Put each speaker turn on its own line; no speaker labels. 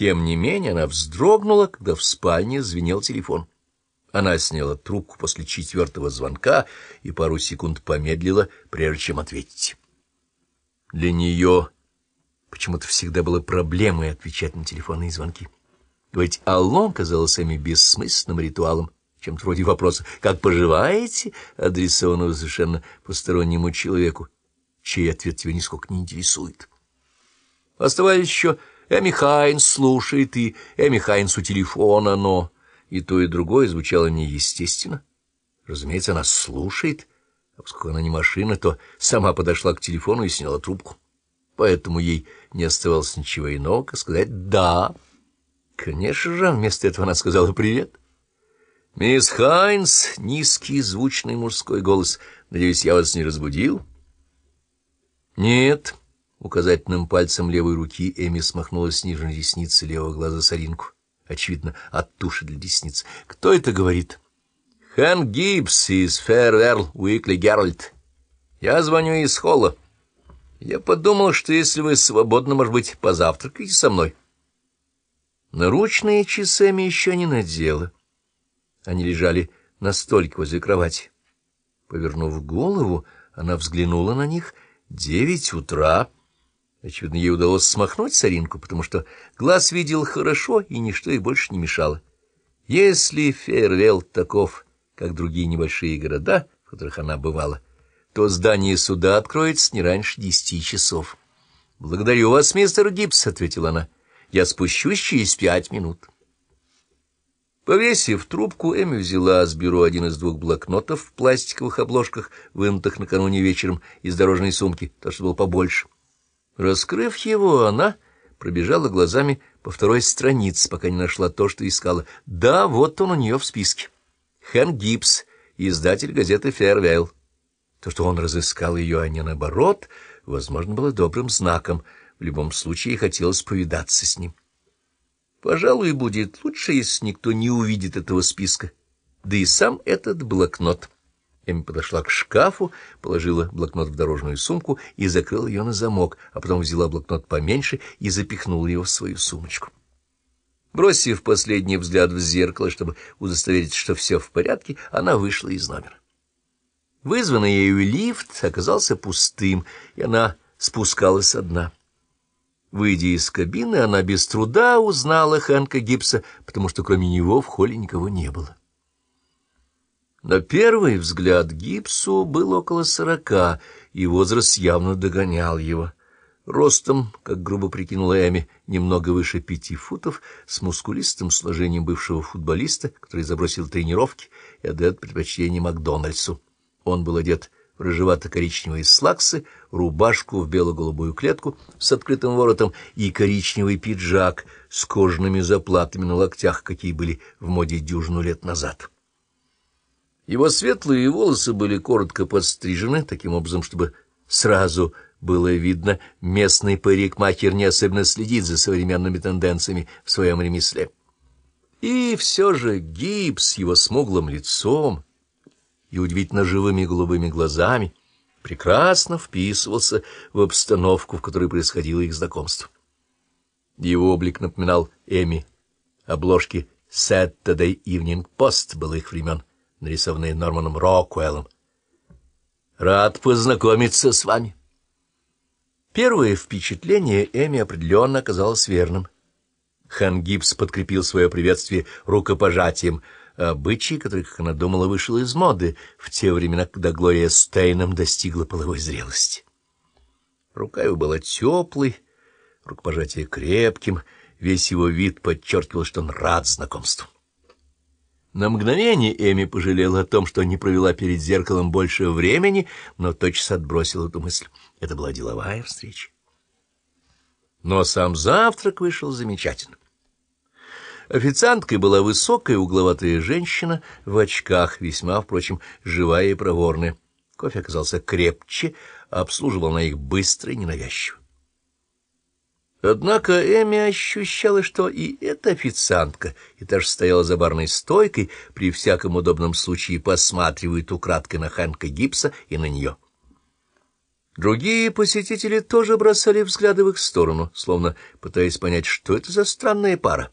Тем не менее она вздрогнула, когда в спальне звенел телефон. Она сняла трубку после четвертого звонка и пару секунд помедлила, прежде чем ответить. Для нее почему-то всегда было проблемой отвечать на телефонные звонки. Ведь «Алло» казалось ими бессмысленным ритуалом, чем-то вроде вопроса «Как поживаете?» адресованного совершенно постороннему человеку, чей ответ тебя нисколько не интересует. Оставались еще Эми Хайнс слушает, и Эми Хайнс у телефона, но и то, и другое звучало неестественно. Разумеется, она слушает, а поскольку она не машина, то сама подошла к телефону и сняла трубку. Поэтому ей не оставалось ничего иного, как сказать «да». Конечно же, вместо этого она сказала «привет». «Мисс Хайнс», — низкий звучный мужской голос, — «надеюсь, я вас не разбудил?» «Нет», — указательным пальцем левой руки Эми смахнула с нижней ресницы левого глаза соринку, очевидно, от туши для ресниц. «Кто это говорит?» «Хэн Гибс из Фэрверл Уикли Геральт. Я звоню из холла. Я подумал, что если вы свободны, может быть, позавтракаете со мной». Наручные часами еще не надела. Они лежали на столике возле кровати. Повернув голову, она взглянула на них. Девять утра. Очевидно, ей удалось смахнуть соринку, потому что глаз видел хорошо, и ничто ей больше не мешало. Если Фейервелл таков, как другие небольшие города, в которых она бывала, то здание суда откроется не раньше десяти часов. — Благодарю вас, мистер Гибс, — ответила она. — Я спущусь через пять минут. Повесив трубку, Эми взяла с бюро один из двух блокнотов в пластиковых обложках, вынутых накануне вечером из дорожной сумки, то, что было побольше. Раскрыв его, она пробежала глазами по второй странице, пока не нашла то, что искала. Да, вот он у нее в списке. Хэн Гибс, издатель газеты «Фейервейл». То, что он разыскал ее, а не наоборот, возможно, было добрым знаком. В любом случае, хотелось повидаться с ним. Пожалуй, будет лучше, если никто не увидит этого списка. Да и сам этот блокнот. Эми подошла к шкафу, положила блокнот в дорожную сумку и закрыла ее на замок, а потом взяла блокнот поменьше и запихнула его в свою сумочку. Бросив последний взгляд в зеркало, чтобы удостовериться, что все в порядке, она вышла из номера. Вызванный ею лифт оказался пустым, и она спускалась одна. Выйдя из кабины, она без труда узнала Хэнка Гибса, потому что кроме него в холле никого не было. На первый взгляд Гибсу было около сорока, и возраст явно догонял его. Ростом, как грубо прикинула Эми, немного выше пяти футов, с мускулистым сложением бывшего футболиста, который забросил тренировки и отдает предпочтение Макдональдсу. Он был одет рыжевато-коричневые слаксы, рубашку в бело-голубую клетку с открытым воротом и коричневый пиджак с кожаными заплатами на локтях, какие были в моде дюжину лет назад. Его светлые волосы были коротко подстрижены, таким образом, чтобы сразу было видно, местный парикмахер не особенно следит за современными тенденциями в своем ремесле. И все же гипс его смуглым лицом и удивительно живыми голубыми глазами прекрасно вписывался в обстановку, в которой происходило их знакомство. Его облик напоминал Эми. Обложки Saturday Evening Post было их времен, нарисованные Норманом Роквеллом. «Рад познакомиться с вами». Первое впечатление Эми определенно оказалось верным. Хан Гибс подкрепил свое приветствие рукопожатием — обычай, который, как она думала, вышел из моды в те времена, когда Глория Стейном достигла половой зрелости. Рука его была теплой, рукопожатие крепким, весь его вид подчеркивал, что он рад знакомству. На мгновение Эми пожалела о том, что не провела перед зеркалом больше времени, но тотчас отбросила эту мысль. Это была деловая встреча. Но сам завтрак вышел замечательно. Официанткой была высокая угловатая женщина в очках, весьма, впрочем, живая и проворная. Кофе оказался крепче, а обслуживал на их быстро и ненавязчиво. Однако Эми ощущала, что и эта официантка, и та же стояла за барной стойкой, при всяком удобном случае посматривает украдкой на Хэнка Гипса и на нее. Другие посетители тоже бросали взгляды в их сторону, словно пытаясь понять, что это за странная пара.